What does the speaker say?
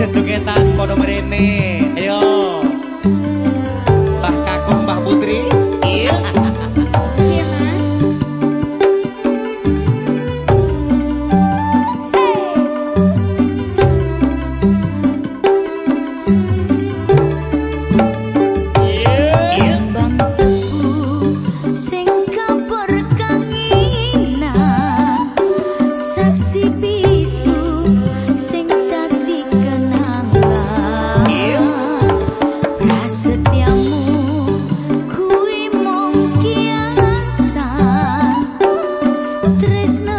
Jejuk kita kodok merene Ayo. Christmas.